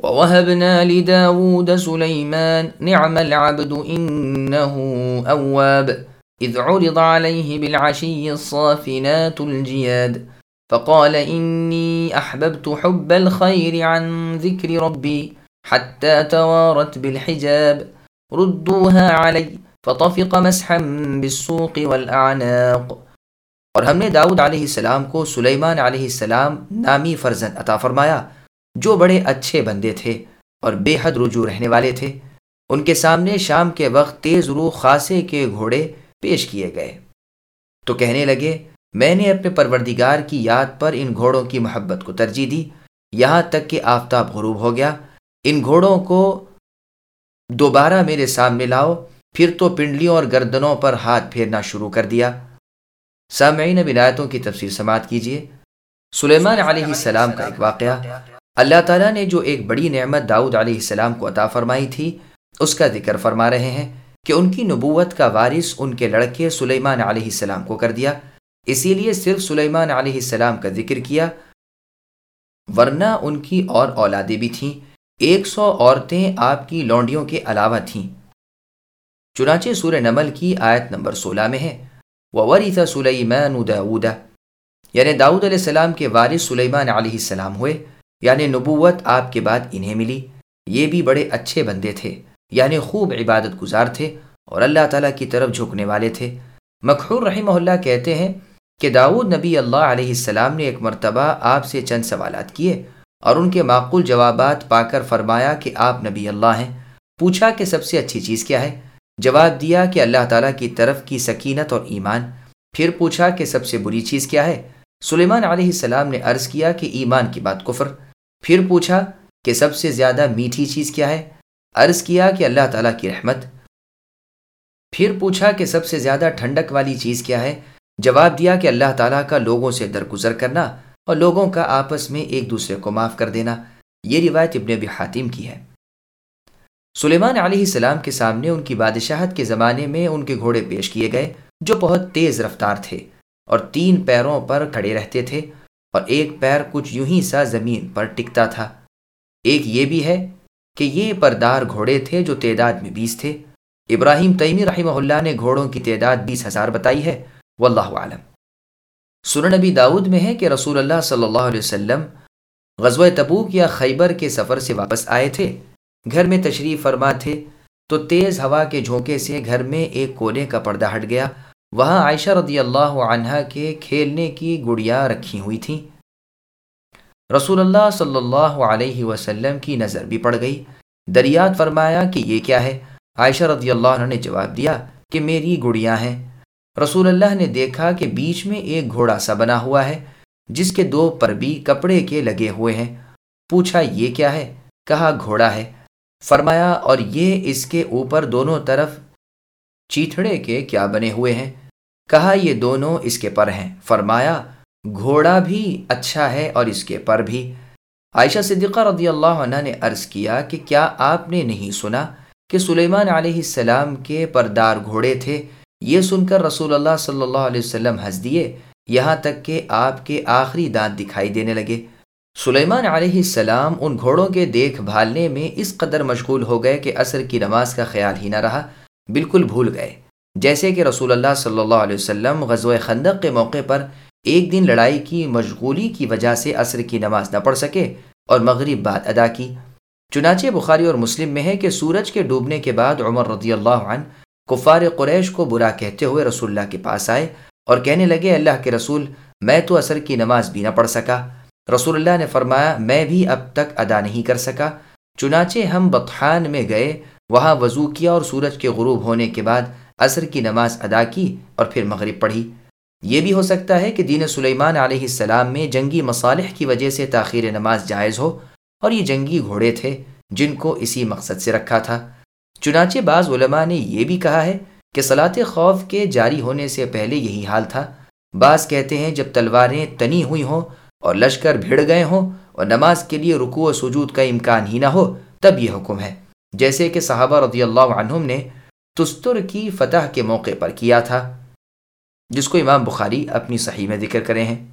ووهبنا لداود سليمان نعم العبد إنه أواب. إذ عرض عليه بالعشي الصافنات الجياد. فقال إني أحببت حب الخير عن ذكر ربي حتى توارت بالحجاب. ردوها علي فطفق مسحا بالسوق والأعناق. اور ہم نے داؤد علیہ السلام کو سلیمان علیہ السلام نامی فرزن. عطا فرمایا جو بڑے اچھے بندے تھے اور بے حد رجوع رہنے والے تھے، ان کے سامنے شام کے وقت تیز رو خاصے کے گھوڑے پیش کیے گئے۔ تو کہنے لگے، میں نے اپنے پروردگار کی یاد پر ان گھوڑوں کی محبت کو ترجیح دی۔ یہاں تک کہ آفتاب غروب ہو گیا۔ ان گھوڑوں کو دوبارہ میرے سامنے لاؤ۔ پھر تو پنڈلیوں اور گردنوں پر ہاتھ پھیرنا شروع کر دیا۔ سامعین بنایتوں کی تفصیل سماعت کیجیے۔ سلیمان علیہ السلام کا ایک واقعہ۔ اللہ تعالیٰ نے جو ایک بڑی نعمت داؤد علیہ السلام کو عطا فرمائی تھی، اس کا ذکر فرما رہے ہیں کہ ان کی نبوت کا وارث ان کے لڑکے سلیمان علیہ السلام کو کر دیا۔ اسی لیے صرف سلیمان علیہ السلام کا ذکر کیا، ورنہ ان کی اور اولادیں بھی تھیں۔ ایک سو عورتیں آپ کی لونڈیوں کے علاوہ تھیں۔ چنانچہ سورہ نمل کی آیت نمبر سولہ میں ہے۔ وَوَرِثَ سُلَيْمَانُ دَاوُدَ یعنی داؤد علیہ السلام کے وارث سلیمان علیہ السلام ہوئے۔ یعنی نبوت آپ کے بعد انہیں ملی۔ یہ بھی بڑے اچھے بندے تھے یعنی خوب عبادت گزار تھے اور اللہ تعالیٰ کی طرف جھکنے والے تھے۔ مکھور رحمہ اللہ کہتے ہیں کہ داود نبی اللہ علیہ السلام نے ایک مرتبہ آپ سے چند سوالات کیے اور ان کے معقول جوابات پا کر فرمایا کہ آپ نبی اللہ ہیں۔ پوچھا کہ سب سے اچھی چیز کیا ہے؟ جواب دیا کہ اللہ تعالیٰ کی طرف کی سکینت اور ایمان۔ پھر پوچھا کہ سب سے بری چیز کیا ہے؟ سلیمان علیہ السلام نے عرض کیا کہ ایمان کی بات کفر۔ پھر پوچھا کہ سب سے زیادہ میٹھی چیز کیا ہے؟ عرض کیا کہ اللہ تعالیٰ کی رحمت۔ پھر پوچھا کہ سب سے زیادہ ٹھنڈک والی چیز کیا ہے؟ جواب دیا کہ اللہ تعالیٰ کا لوگوں سے درگزر کرنا اور لوگوں کا آپس میں ایک دوسرے کو معاف کر دینا۔ یہ روایت ابن ابی حاتم کی ہے۔ سلیمان علیہ السلام کے سامنے ان کی بادشاہت کے زمانے میں ان کے گھوڑے پیش کیے گئے جو بہت تیز رفتار تھے اور تین پیروں پر کھڑے رہتے تھے۔ اور ایک پیر کچھ یوں ہی سا زمین پر ٹکتا تھا۔ ایک یہ بھی ہے کہ یہ پردار گھوڑے تھے جو تعداد میں بیس تھے۔ ابراہیم تیمی رحمہ اللہ نے گھوڑوں کی تعداد بیس ہزار بتائی ہے۔ واللہ عالم سن نبی داود میں ہے کہ رسول اللہ صلی اللہ علیہ وسلم غزوہ تبوک یا خیبر کے سفر سے واپس آئے تھے۔ گھر میں تشریف فرما تھے تو تیز ہوا کے جھونکے سے گھر میں ایک کونے کا پردہ ہٹ گیا۔ وہاں عائشہ رضی اللہ عنہ کے کھیلنے کی گڑیاں رکھی ہوئی تھیں۔ رسول اللہ صلی اللہ علیہ وسلم کی نظر بھی پڑ گئی۔ دریات فرمایا کہ یہ کیا ہے؟ عائشہ رضی اللہ عنہ نے جواب دیا کہ میری گڑیاں ہیں۔ رسول اللہ نے دیکھا کہ بیچ میں ایک گھوڑا سا بنا ہوا ہے، جس کے دو پر بھی کپڑے کے لگے ہوئے ہیں۔ پوچھا یہ کیا ہے؟ کہا، گھوڑا ہے۔ فرمایا، اور یہ اس کے اوپر دونوں طرف چیتڑے کے کیا بنے ہوئے ہیں؟ کہا، یہ دونوں اس کے پر ہیں۔ فرمایا، گھوڑا بھی اچھا ہے اور اس کے پر بھی۔ عائشہ صدیقہ رضی اللہ عنہ نے عرض کیا کہ کیا آپ نے نہیں سنا کہ سلیمان علیہ السلام کے پردار گھوڑے تھے؟ یہ سن کر رسول اللہ صلی اللہ علیہ وسلم ہنس دیے۔ یہاں تک کہ آپ کے آخری دانت دکھائی دینے لگے۔ سلیمان علیہ السلام ان گھوڑوں کے دیکھ بھالنے میں اس قدر مشغول ہو گئے کہ عصر کی نماز کا خیال ہی نہ رہا۔ بالکل بھول گئے۔ جیسے کہ رسول اللہ صلی اللہ علیہ وسلم غزوہ خندق کے موقع پر ایک دن لڑائی کی مشغولی کی وجہ سے عصر کی نماز نہ پڑھ سکے اور مغرب بعد ادا کی۔ چنانچہ بخاری اور مسلم میں ہے کہ سورج کے ڈوبنے کے بعد عمر رضی اللہ عنہ کفار قریش کو برا کہتے ہوئے رسول اللہ کے پاس آئے اور کہنے لگے، اللہ کے رسول، میں تو عصر کی نماز بھی نہ پڑھ سکا۔ رسول اللہ نے فرمایا، میں بھی اب تک ادا نہیں کر سکا۔ چنانچہ ہم بطحان میں گئے، وہاں وضو کیا اور سورج کے غروب ہونے کے بعد عصر کی نماز ادا کی اور پھر مغرب پڑھی۔ یہ بھی ہو سکتا ہے کہ دین سلیمان علیہ السلام میں جنگی مصالح کی وجہ سے تاخیر نماز جائز ہو اور یہ جنگی گھوڑے تھے جن کو اسی مقصد سے رکھا تھا۔ چنانچہ بعض علماء نے یہ بھی کہا ہے کہ صلاط خوف کے جاری ہونے سے پہلے یہی حال تھا۔ بعض کہتے ہیں جب تلواریں تنی ہوئی ہوں اور لشکر بھیڑ گئے ہوں اور نماز کے لیے رکوع و سجود کا امکان ہی نہ ہو، تب یہ حکم ہے۔ جیسے کہ صحابہ رضی اللہ عنہم نے تستر کی فتح کے موقع پر کیا تھا، جس کو امام بخاری اپنی صحیح میں ذکر کرے ہیں۔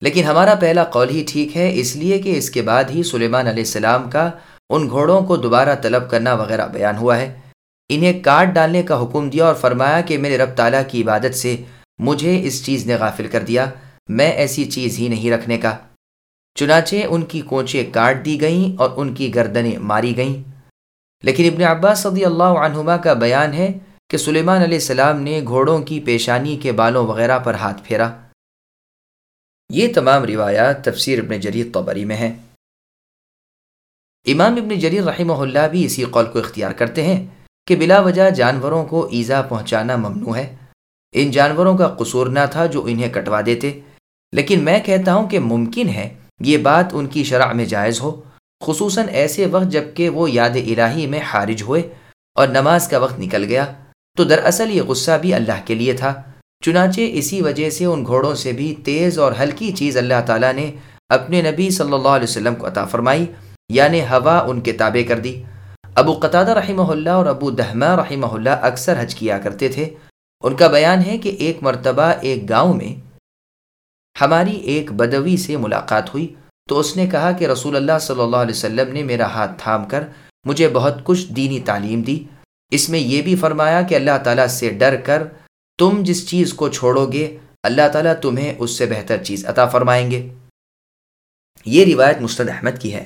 لیکن ہمارا پہلا قول ہی ٹھیک ہے، اس لیے کہ اس کے بعد ہی سلیمان علیہ السلام کا ان گھوڑوں کو دوبارہ طلب کرنا وغیرہ بیان ہوا ہے۔ انہیں کاٹ ڈالنے کا حکم دیا اور فرمایا کہ میرے رب تعالیٰ کی عبادت سے مجھے اس چیز نے غافل کر دیا، میں ایسی چیز ہی نہیں رکھنے کا۔ چنانچہ ان کی کونچیں کاٹ دی گئیں اور ان کی گردنیں ماری گئیں۔ لیکن ابن عباس صدی اللہ عنہما کا بیان ہے کہ سلیمان علیہ السلام نے گھوڑوں کی پیشانی کے بالوں وغیرہ پر ہاتھ پھیرا۔ یہ تمام روایات تفسیر ابن جریر طبری میں ہیں۔ امام ابن جریر رحمہ اللہ بھی اسی قول کو اختیار کرتے ہیں کہ بلا وجہ جانوروں کو ایزا پہنچانا ممنوع ہے۔ ان جانوروں کا قصور نہ تھا جو انہیں کٹوا دیتے۔ لیکن میں کہتا ہوں کہ ممکن ہے یہ بات ان کی شرح میں جائز ہو۔ خصوصاً ایسے وقت جبکہ وہ یاد الہی میں حارج ہوئے اور نماز کا وقت نکل گیا، تو دراصل یہ غصہ بھی اللہ کے لیے تھا۔ چنانچہ اسی وجہ سے ان گھوڑوں سے بھی تیز اور ہلکی چیز اللہ تعالیٰ نے اپنے نبی صلی اللہ علیہ وسلم کو عطا فرمائی یعنی ہوا ان کے تابع کر دی۔ ابو قطع رحمہ اللہ اور ابو دہمہ رحمہ اللہ اکثر حج کیا کرتے تھے۔ ان کا بیان ہے کہ ایک مرتبہ ایک گاؤں میں ہماری ایک بدوی سے ملاقات ہوئی۔ تو اس نے کہا کہ رسول اللہ صلی اللہ علیہ وسلم نے میرا ہاتھ تھام کر مجھے بہت کچھ دینی تعلیم دی۔ اس میں یہ بھی فرمایا کہ اللہ تعالیٰ سے ڈر کر تم جس چیز کو چھوڑو گے، اللہ تعالیٰ تمہیں اس سے بہتر چیز عطا فرمائیں گے۔ یہ روایت مستد احمد کی ہے۔